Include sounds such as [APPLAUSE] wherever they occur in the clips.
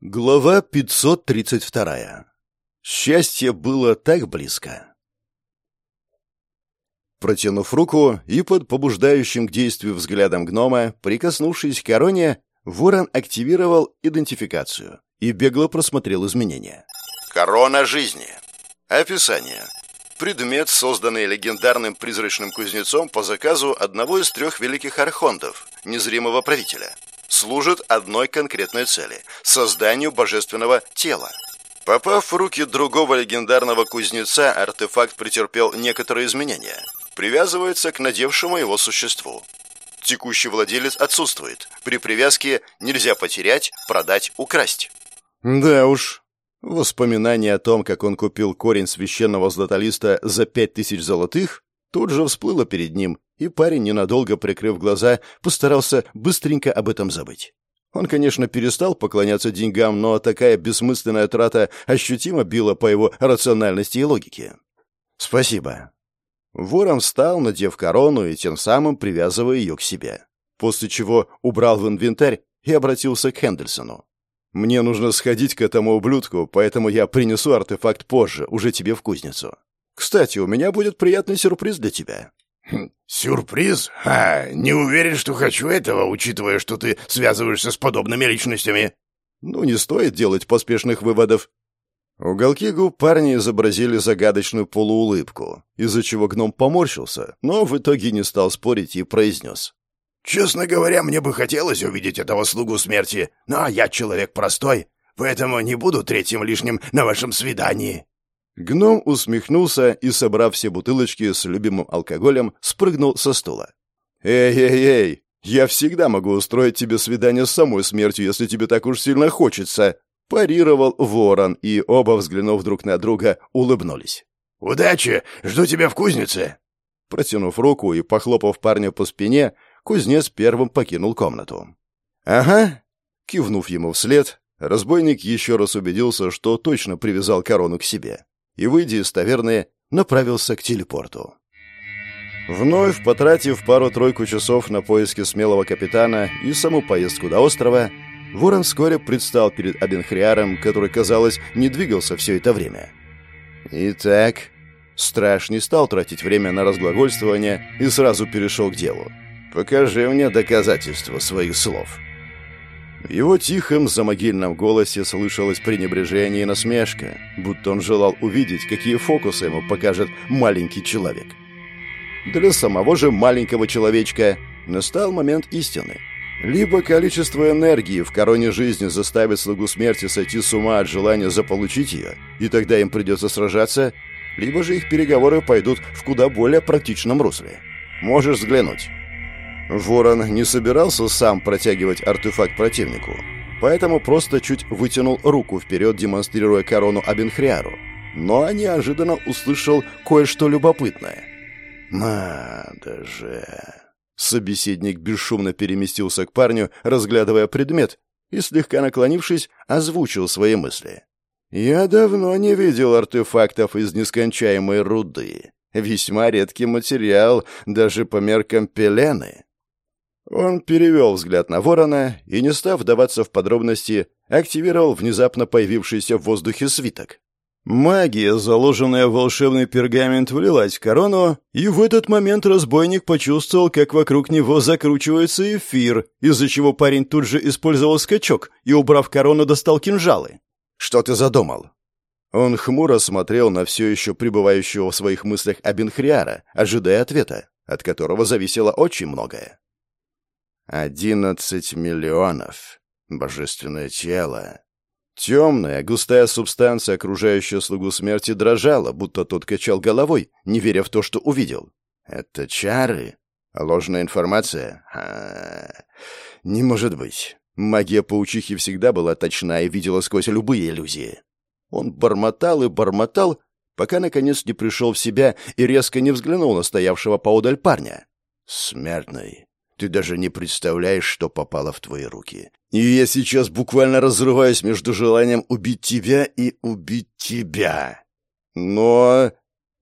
Глава 532. Счастье было так близко. Протянув руку и под побуждающим к действию взглядом гнома, прикоснувшись к короне, ворон активировал идентификацию и бегло просмотрел изменения. Корона жизни. Описание. Предмет, созданный легендарным призрачным кузнецом по заказу одного из трех великих архонтов, незримого правителя – служит одной конкретной цели – созданию божественного тела. Попав в руки другого легендарного кузнеца, артефакт претерпел некоторые изменения. Привязывается к надевшему его существу. Текущий владелец отсутствует. При привязке нельзя потерять, продать, украсть. Да уж. Воспоминание о том, как он купил корень священного златолиста за пять тысяч золотых, тут же всплыло перед ним, и парень, ненадолго прикрыв глаза, постарался быстренько об этом забыть. Он, конечно, перестал поклоняться деньгам, но такая бессмысленная трата ощутимо била по его рациональности и логике. «Спасибо». Ворон встал, надев корону и тем самым привязывая ее к себе. После чего убрал в инвентарь и обратился к Хендельсону. «Мне нужно сходить к этому ублюдку, поэтому я принесу артефакт позже, уже тебе в кузницу. Кстати, у меня будет приятный сюрприз для тебя. «Сюрприз? Ха, не уверен, что хочу этого, учитывая, что ты связываешься с подобными личностями». «Ну, не стоит делать поспешных выводов». Уголки губ парня изобразили загадочную полуулыбку, из-за чего гном поморщился, но в итоге не стал спорить и произнес. «Честно говоря, мне бы хотелось увидеть этого слугу смерти, но я человек простой, поэтому не буду третьим лишним на вашем свидании». Гном усмехнулся и, собрав все бутылочки с любимым алкоголем, спрыгнул со стула. «Эй-эй-эй! Я всегда могу устроить тебе свидание с самой смертью, если тебе так уж сильно хочется!» Парировал ворон, и оба, взглянув друг на друга, улыбнулись. «Удачи! Жду тебя в кузнице!» Протянув руку и похлопав парня по спине, кузнец первым покинул комнату. «Ага!» Кивнув ему вслед, разбойник еще раз убедился, что точно привязал корону к себе и, выйдя из таверны, направился к телепорту. Вновь потратив пару-тройку часов на поиски смелого капитана и саму поездку до острова, Ворон вскоре предстал перед Абенхриаром, который, казалось, не двигался все это время. Итак, Страж не стал тратить время на разглагольствование и сразу перешел к делу. «Покажи мне доказательства своих слов». В его тихом замогильном голосе слышалось пренебрежение и насмешка, будто он желал увидеть, какие фокусы ему покажет маленький человек. Для самого же маленького человечка настал момент истины. Либо количество энергии в короне жизни заставит слугу смерти сойти с ума от желания заполучить ее, и тогда им придется сражаться, либо же их переговоры пойдут в куда более практичном русле. Можешь взглянуть. Ворон не собирался сам протягивать артефакт противнику, поэтому просто чуть вытянул руку вперед, демонстрируя корону Абенхриару. Но неожиданно услышал кое-что любопытное. «Надо же!» Собеседник бесшумно переместился к парню, разглядывая предмет, и, слегка наклонившись, озвучил свои мысли. «Я давно не видел артефактов из нескончаемой руды. Весьма редкий материал, даже по меркам пелены. Он перевел взгляд на ворона и, не став вдаваться в подробности, активировал внезапно появившийся в воздухе свиток. Магия, заложенная в волшебный пергамент, влилась в корону, и в этот момент разбойник почувствовал, как вокруг него закручивается эфир, из-за чего парень тут же использовал скачок и, убрав корону, достал кинжалы. «Что ты задумал?» Он хмуро смотрел на все еще пребывающего в своих мыслях Абенхриара, ожидая ответа, от которого зависело очень многое. Одиннадцать миллионов. Божественное тело. Темная, густая субстанция, окружающая слугу смерти, дрожала, будто тот качал головой, не веря в то, что увидел. Это чары? Ложная информация? А, не может быть. Магия паучихи всегда была точна и видела сквозь любые иллюзии. Он бормотал и бормотал, пока наконец не пришел в себя и резко не взглянул на стоявшего поодаль парня. Смертный. Ты даже не представляешь, что попало в твои руки. И я сейчас буквально разрываюсь между желанием убить тебя и убить тебя. Но,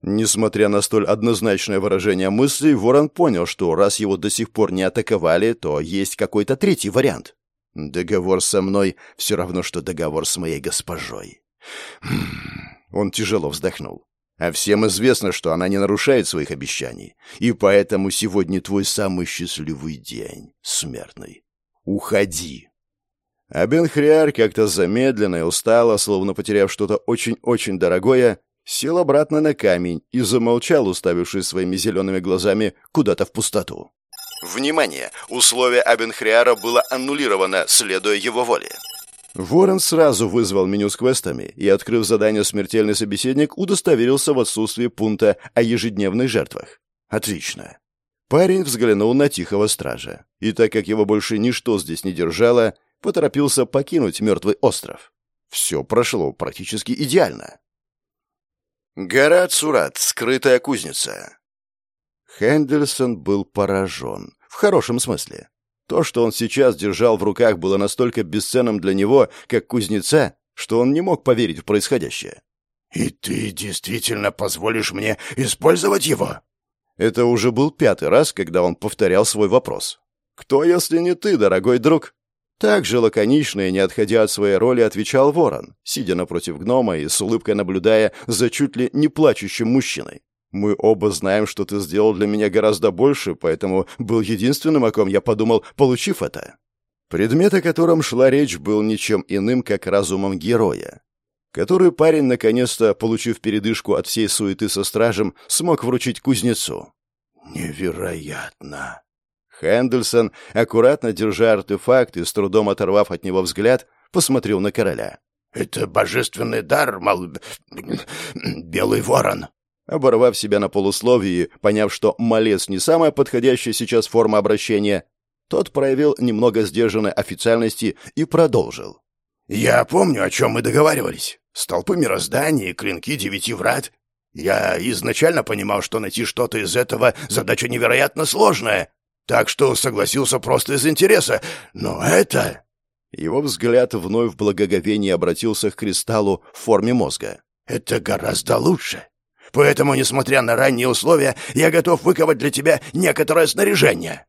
несмотря на столь однозначное выражение мыслей, Ворон понял, что раз его до сих пор не атаковали, то есть какой-то третий вариант. Договор со мной все равно, что договор с моей госпожой. Он тяжело вздохнул. А всем известно, что она не нарушает своих обещаний. И поэтому сегодня твой самый счастливый день, смертный. Уходи. А Бенхриар как-то замедленно и устало, словно потеряв что-то очень-очень дорогое, сел обратно на камень и замолчал, уставившись своими зелеными глазами куда-то в пустоту. Внимание! Условие Абенхриара было аннулировано, следуя его воле. Ворон сразу вызвал меню с квестами и, открыв задание «Смертельный собеседник», удостоверился в отсутствии пункта о ежедневных жертвах. Отлично. Парень взглянул на тихого стража, и так как его больше ничто здесь не держало, поторопился покинуть мертвый остров. Все прошло практически идеально. Гора Цурат, скрытая кузница. Хендерсон был поражен, в хорошем смысле. То, что он сейчас держал в руках, было настолько бесценным для него, как кузнеца, что он не мог поверить в происходящее. «И ты действительно позволишь мне использовать его?» Это уже был пятый раз, когда он повторял свой вопрос. «Кто, если не ты, дорогой друг?» Так же лаконично и не отходя от своей роли, отвечал ворон, сидя напротив гнома и с улыбкой наблюдая за чуть ли не плачущим мужчиной. Мы оба знаем, что ты сделал для меня гораздо больше, поэтому был единственным, о ком я подумал, получив это. Предмет, о котором шла речь, был ничем иным, как разумом героя, который парень, наконец-то, получив передышку от всей суеты со стражем, смог вручить кузнецу. «Невероятно!» Хэндельсон, аккуратно держа артефакт и с трудом оторвав от него взгляд, посмотрел на короля. «Это божественный дар, мал... [CLEARS THROAT] Белый ворон!» Оборвав себя на полусловии, поняв, что малец не самая подходящая сейчас форма обращения, тот проявил немного сдержанной официальности и продолжил. «Я помню, о чем мы договаривались. Столпы мироздания и клинки девяти врат. Я изначально понимал, что найти что-то из этого задача невероятно сложная, так что согласился просто из интереса. Но это...» Его взгляд вновь в благоговении обратился к кристаллу в форме мозга. «Это гораздо лучше. Поэтому, несмотря на ранние условия, я готов выковать для тебя некоторое снаряжение».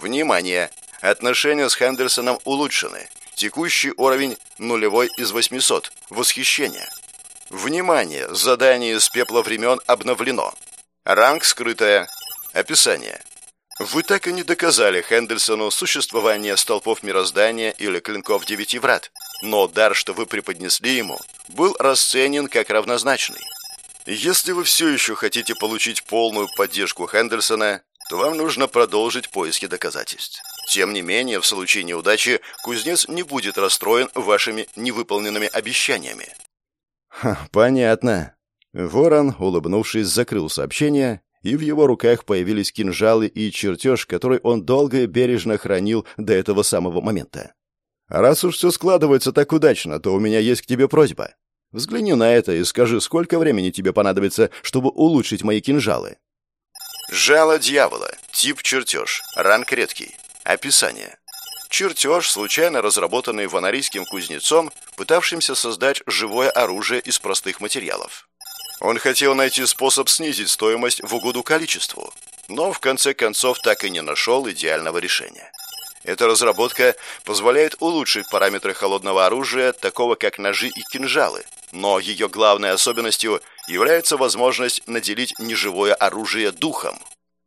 «Внимание! Отношения с Хендерсоном улучшены. Текущий уровень нулевой из 800. Восхищение. Внимание! Задание из пепла времен обновлено. Ранг скрытое. Описание. Вы так и не доказали Хендельсону существование столпов мироздания или клинков девяти врат, но дар, что вы преподнесли ему, был расценен как равнозначный. Если вы все еще хотите получить полную поддержку Хендерсона, то вам нужно продолжить поиски доказательств. Тем не менее, в случае неудачи кузнец не будет расстроен вашими невыполненными обещаниями. Ха, понятно. Ворон, улыбнувшись, закрыл сообщение, и в его руках появились кинжалы и чертеж, который он долго и бережно хранил до этого самого момента. Раз уж все складывается так удачно, то у меня есть к тебе просьба. Взгляни на это и скажи, сколько времени тебе понадобится, чтобы улучшить мои кинжалы. Жало дьявола. Тип чертеж. Ранг редкий. Описание. Чертеж, случайно разработанный ванарийским кузнецом, пытавшимся создать живое оружие из простых материалов. Он хотел найти способ снизить стоимость в угоду количеству, но в конце концов так и не нашел идеального решения. Эта разработка позволяет улучшить параметры холодного оружия, такого как ножи и кинжалы, но ее главной особенностью является возможность наделить неживое оружие духом.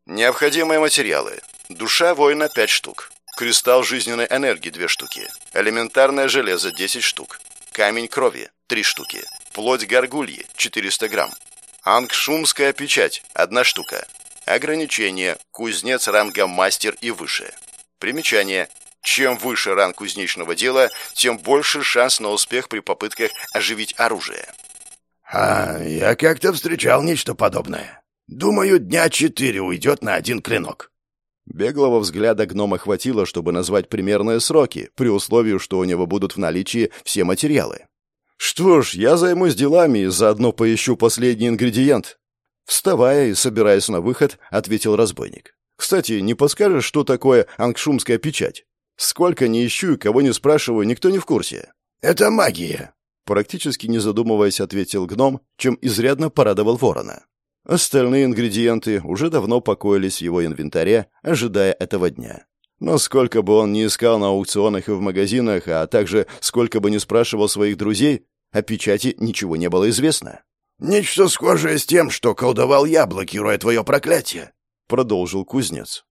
Необходимые материалы. Душа воина 5 штук. Кристалл жизненной энергии 2 штуки. Элементарное железо 10 штук. Камень крови 3 штуки. Плоть горгульи 400 грамм. Ангшумская печать 1 штука. Ограничение. Кузнец ранга мастер и выше. Примечание. Чем выше ранг кузнечного дела, тем больше шанс на успех при попытках оживить оружие. А я как-то встречал нечто подобное. Думаю, дня четыре уйдет на один клинок. Беглого взгляда гнома хватило, чтобы назвать примерные сроки, при условии, что у него будут в наличии все материалы. «Что ж, я займусь делами и заодно поищу последний ингредиент». Вставая и собираясь на выход, ответил разбойник. «Кстати, не подскажешь, что такое ангшумская печать?» Сколько ни ищу и кого не спрашиваю, никто не в курсе. Это магия. Практически не задумываясь, ответил гном, чем изрядно порадовал ворона. Остальные ингредиенты уже давно покоились в его инвентаре, ожидая этого дня. Но сколько бы он ни искал на аукционах и в магазинах, а также сколько бы ни спрашивал своих друзей, о печати ничего не было известно. «Нечто схожее с тем, что колдовал я, блокируя твое проклятие», — продолжил кузнец.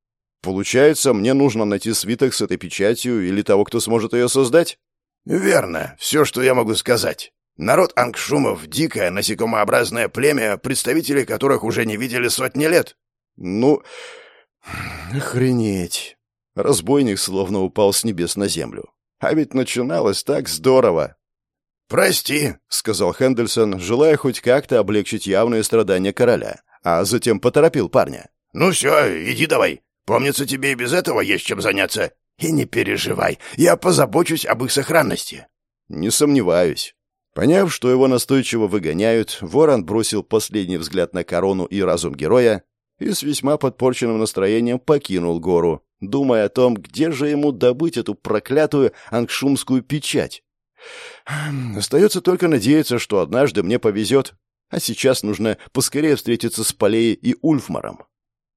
«Получается, мне нужно найти свиток с этой печатью или того, кто сможет ее создать?» «Верно. Все, что я могу сказать. Народ ангшумов — дикое, насекомообразное племя, представители которых уже не видели сотни лет». «Ну, охренеть!» Разбойник словно упал с небес на землю. А ведь начиналось так здорово. «Прости», — сказал Хендельсон, желая хоть как-то облегчить явные страдания короля, а затем поторопил парня. «Ну все, иди давай. Помнится, тебе и без этого есть чем заняться. И не переживай, я позабочусь об их сохранности». «Не сомневаюсь». Поняв, что его настойчиво выгоняют, Ворон бросил последний взгляд на корону и разум героя и с весьма подпорченным настроением покинул гору, думая о том, где же ему добыть эту проклятую ангшумскую печать. Остается только надеяться, что однажды мне повезет, а сейчас нужно поскорее встретиться с Полеей и Ульфмаром.